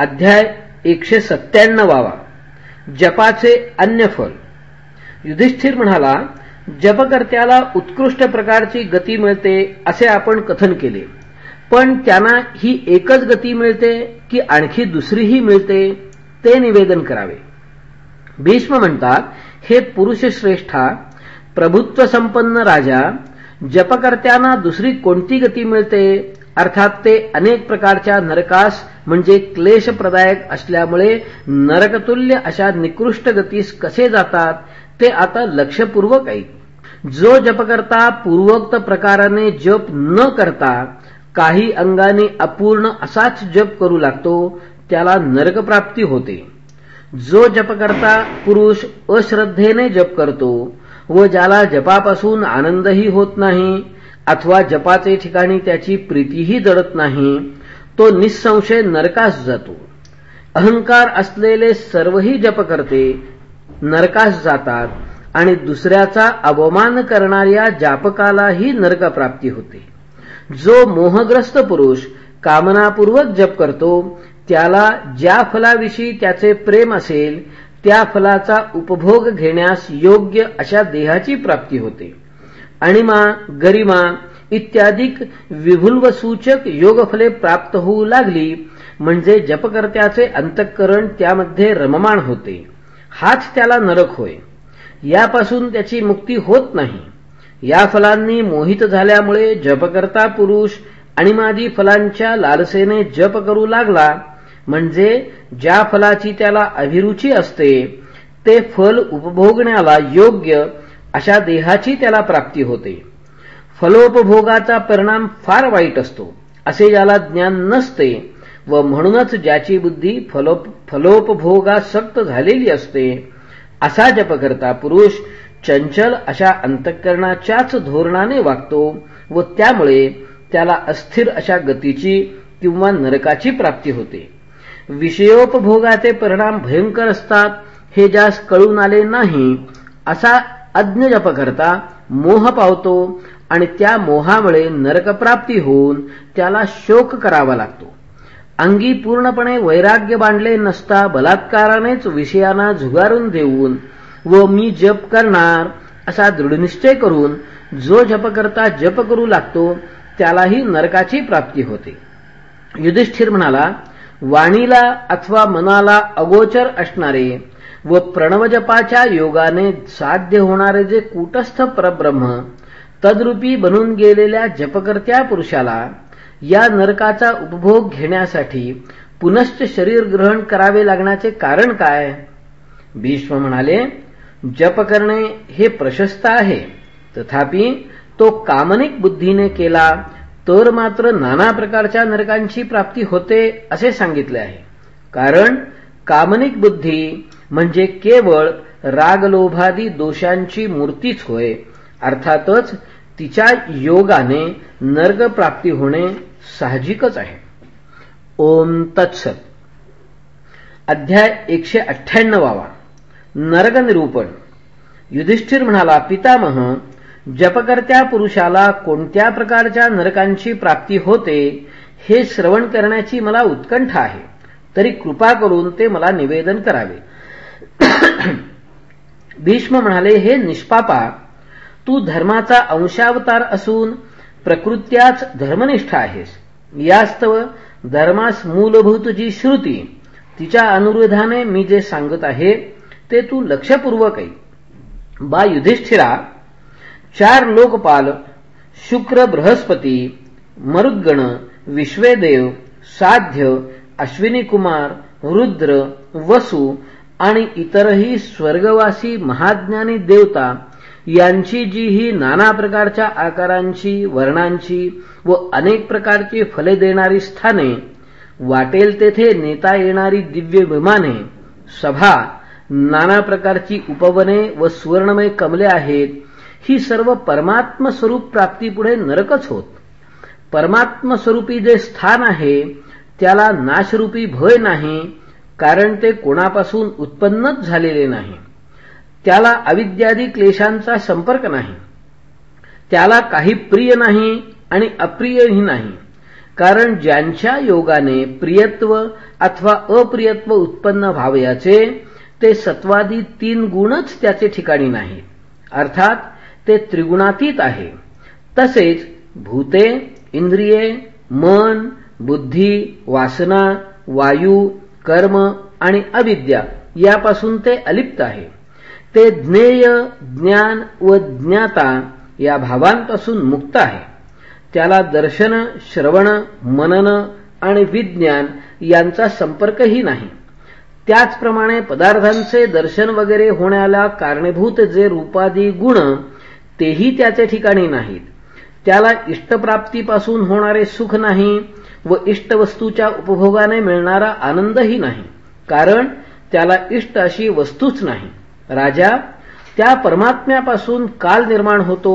अध्याय एकशे सत्त्याण्णवावा जपाचे अन्य फल. युधिष्ठिर म्हणाला जपकर्त्याला उत्कृष्ट प्रकारची गती मिळते असे आपण कथन केले. पण त्यांना ही एकच गती मिळते की आणखी दुसरीही मिळते ते निवेदन करावे. भीष्म म्हणतात हे पुरुष श्रेष्ठा प्रभुत्व संपन्न राजा जपकर्त्यांना दुसरी कोणती गती मिळते? अर्थात ते अनेक प्रकारच्या नरकास म्हणजे क्लेशप्रदायक असल्यामुळे नरकतुल्य अशा निकृष्ट गतीस कसे जातात ते आता लक्षपूर्वक ऐक. जो जपकर्ता पूर्वोक्त प्रकाराने जप न करता काही अंगाने अपूर्ण असाच जप करू लागतो त्याला नरकप्राप्ती होते. जो जपकर्ता पुरुष अश्रद्धेने जप करतो व ज्याला जपापासून आनंदही होत नाही अथवा जपाचे ठिकाणी त्याची प्रीतीही जडत नाही तो निसंशय नरकास जातो. अहंकार असलेले सर्वही जप करते नरकास जातात आणि दुसऱ्याचा अवमान करणाऱ्या जापकालाही नरकप्राप्ती होते. जो मोहग्रस्त पुरुष कामनापूर्वक जप करतो त्याला ज्या फलाविषयी त्याचे प्रेम असेल त्या फलाचा उपभोग घेण्यास योग्य अशा देहाची प्राप्ती होते. अणिमा गरिमा इत्यादीक विभुल्व सूचक योगफले प्राप्त होऊ लागली म्हणजे जपकर्त्याचे अंतःकरण त्यामध्ये रममाण होते. हाच त्याला नरक होय. यापासून त्याची मुक्ती होत नाही. या फलांनी मोहित झाल्यामुळे जपकर्ता पुरुष अणिमादी फलांच्या लालसेने जप करू लागला म्हणजे ज्या फलाची त्याला अभिरुची असते ते फल उपभोगण्याला योग्य अशा देहाची त्याला प्राप्ती होते. फलोपभोगाचा परिणाम फार वाईट असतो. असे ज्याला ज्ञान नसते व म्हणूनच ज्याची बुद्धी फलोप फलोपभोगासक्त झालेली असते असा जपकर्ता पुरुष चंचल अशा अंतःकरणाच्याच धोरणाने वागतो व त्यामुळे त्याला अस्थिर अशा गतीची किंवा नरकाची प्राप्ती होते. विषयोपभोगाचे परिणाम भयंकर असतात हे ज्यास कळून आले नाही असा अज्ञ जपकर्ता मोह पावतो आणि त्या मोहामुळे नरकप्राप्ती होऊन त्याला शोक करावा लागतो. अंगी पूर्णपणे वैराग्य बांधले नसता बलात्कारानेच विषयांना झुगारून देऊन व मी जप करणार असा दृढनिश्चय करून जो जपकर्ता जप करू लागतो त्यालाही नरकाची प्राप्ती होते. युधिष्ठिर म्हणाला वाणीला अथवा मनाला अगोचर असणारे व प्रणवजपाच्या योगाने साध्य होणारे जे कूटस्थ परब्रह्म तद्रूपी बनून गेलेल्या जपकर्त्या पुरुषाला या नरकाचा उपभोग घेण्यासाठी पुनश्च शरीर ग्रहण करावे लागण्याचे कारण काय? भीष्म म्हणाले जप करणे हे प्रशस्त आहे. तथापि तो कामनिक बुद्धीने केला तर मात्र नाना प्रकारच्या नरकांची प्राप्ती होते असे सांगितले आहे. कारण कामनिक बुद्धी म्हणजे केवळ रागलोभादी दोषांची मूर्तीच होय. अर्थातच तिच्या योगाने नर्ग प्राप्ती होणे साहजिकच आहे. ओम तत्सत. अध्याय एकशे अठ्ठ्याण्णवावा. नरग निरूपण. युधिष्ठिर म्हणाला पितामह जपकर्त्या पुरुषाला कोणत्या प्रकारच्या नरकांची प्राप्ती होते हे श्रवण करण्याची मला उत्कंठा आहे. तरी कृपा करून ते मला निवेदन करावे. भीष्म म्हणाले हे निष्पापा तू धर्माचा अंशावतार असून प्रकृत्याच धर्मनिष्ठ आहेस. यास्तव धर्मास मूलभूत जी श्रुती तिच्या अनुरोधाने मी जे सांगत आहे ते तू लक्षपूर्वक ऐक. बा युधिष्ठिरा चार लोकपाल शुक्र बृहस्पती मरुद्गण विश्वेदेव साध्य अश्विनी कुमार रुद्र वसु आणि इतरही स्वर्गवासी महाज्ञानी देवता यांची जी ही नाना प्रकारच्या आकारांची वर्णांची व अनेक प्रकारची फले देणारी स्थाने वाटेल तेथे नेता येणारी दिव्य विमाने सभा नाना प्रकारची उपवने व सुवर्णमय कमले आहेत ही सर्व परमात्म स्वरूप प्राप्तीपुढे नरकच होत. परमात्मस्वरूपी जे स्थान आहे त्याला नाशरूपी भय नाही कारण ते कोणापासून उत्पन्नच झालेले नाही. त्याला अविद्यादी क्लेशांचा संपर्क नाही. त्याला काही प्रिय नाही आणि अप्रियही नाही. कारण ज्यांच्या योगाने प्रियत्व अथवा अप्रियत्व उत्पन्न व्हावयाचे ते सत्वादी तीन गुणच त्याचे ठिकाणी नाही. अर्थात ते त्रिगुणातीत आहे. तसेच भूते इंद्रिये मन बुद्धी वासना वायू कर्म आणि अविद्या यापासून ते अलिप्त आहे. ते ज्ञेय ज्ञान व ज्ञाता या भावांपासून मुक्त आहे. त्याला दर्शन श्रवण मनन आणि विज्ञान यांचा संपर्कही नाही. त्याचप्रमाणे पदार्थांचे दर्शन वगैरे होण्याला कारणीभूत जे रूपादी गुण तेही त्याचे ठिकाणी नाहीत. त्याला इष्टप्राप्तीपासून होणारे सुख नाही व इष्टवस्तूच्या उपभोगाने मिळणारा आनंदही नाही. कारण त्याला इष्ट अशी वस्तूच नाही. राजा त्या परमात्म्यापासून काल निर्माण होतो.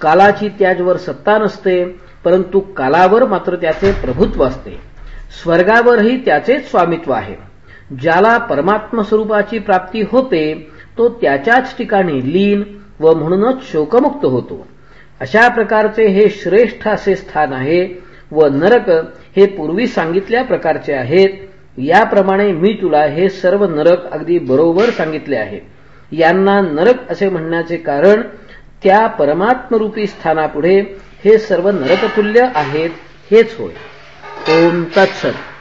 कालाची त्याजवर सत्ता नसते परंतु कालावर मात्र त्याचे प्रभुत्व असते. स्वर्गावरही त्याचेच स्वामित्व आहे. ज्याला परमात्म स्वरूपाची प्राप्ती होते तो त्याच्याच ठिकाणी लीन व म्हणूनच शोकमुक्त होतो. अशा प्रकारचे हे श्रेष्ठ असे स्थान आहे व नरक हे पूर्वी सांगितल्या प्रकारचे आहेत. याप्रमाणे मी तुला हे सर्व नरक अगदी बरोबर सांगितले आहेत यांना नरक असे म्हणण्याचे कारण त्या परमात्मरूपी स्थानापुढे हे सर्व नरकतुल्य आहेत हेच होय. ओम तत्सत.